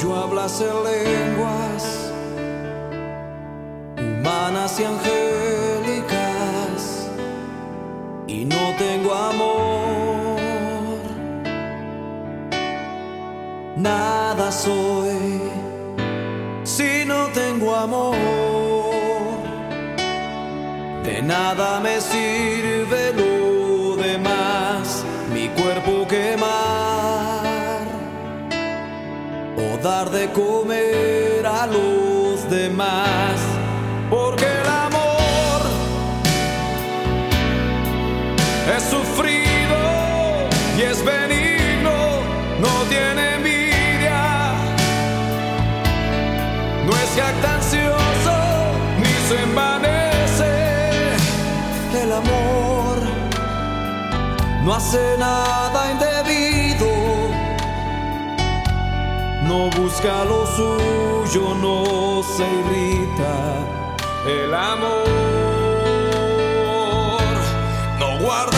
yo hablase lenguas humanas y angélicas y no tengo amor, nada soy si no tengo amor. De nada me sirve dar de comer a los demás, porque el amor es sufrido y es benigno, no tiene envidia, no es jactancioso ni se envanece. El amor no hace nada indebido, no busca lo suyo, no se irrita. El amor no guarda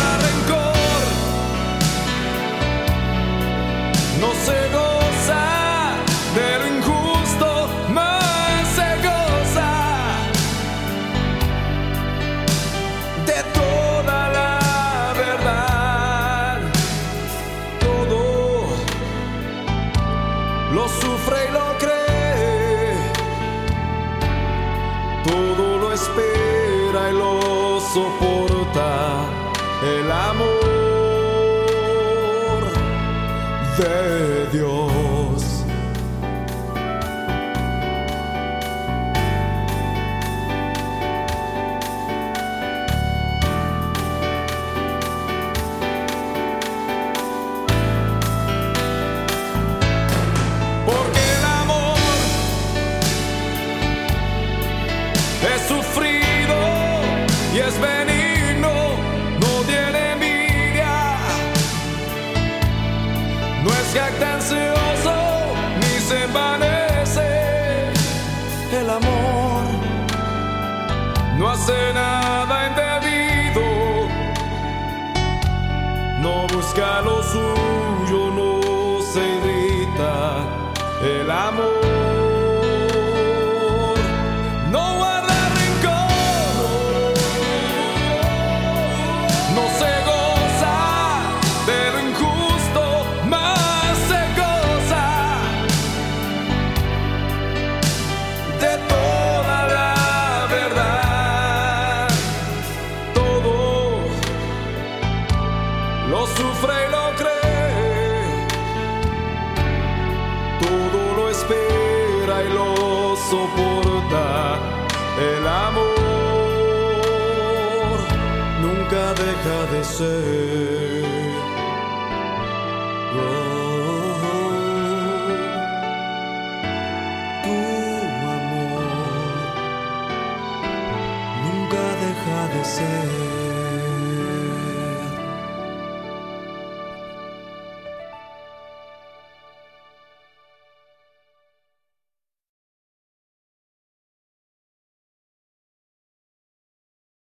lo sufre y lo cree, todo lo espera y lo soporta. El amor de Dios. Lo sufre y lo y lo soporta. El amor nunca deja de ser. Oh, tu amor nunca deja de ser.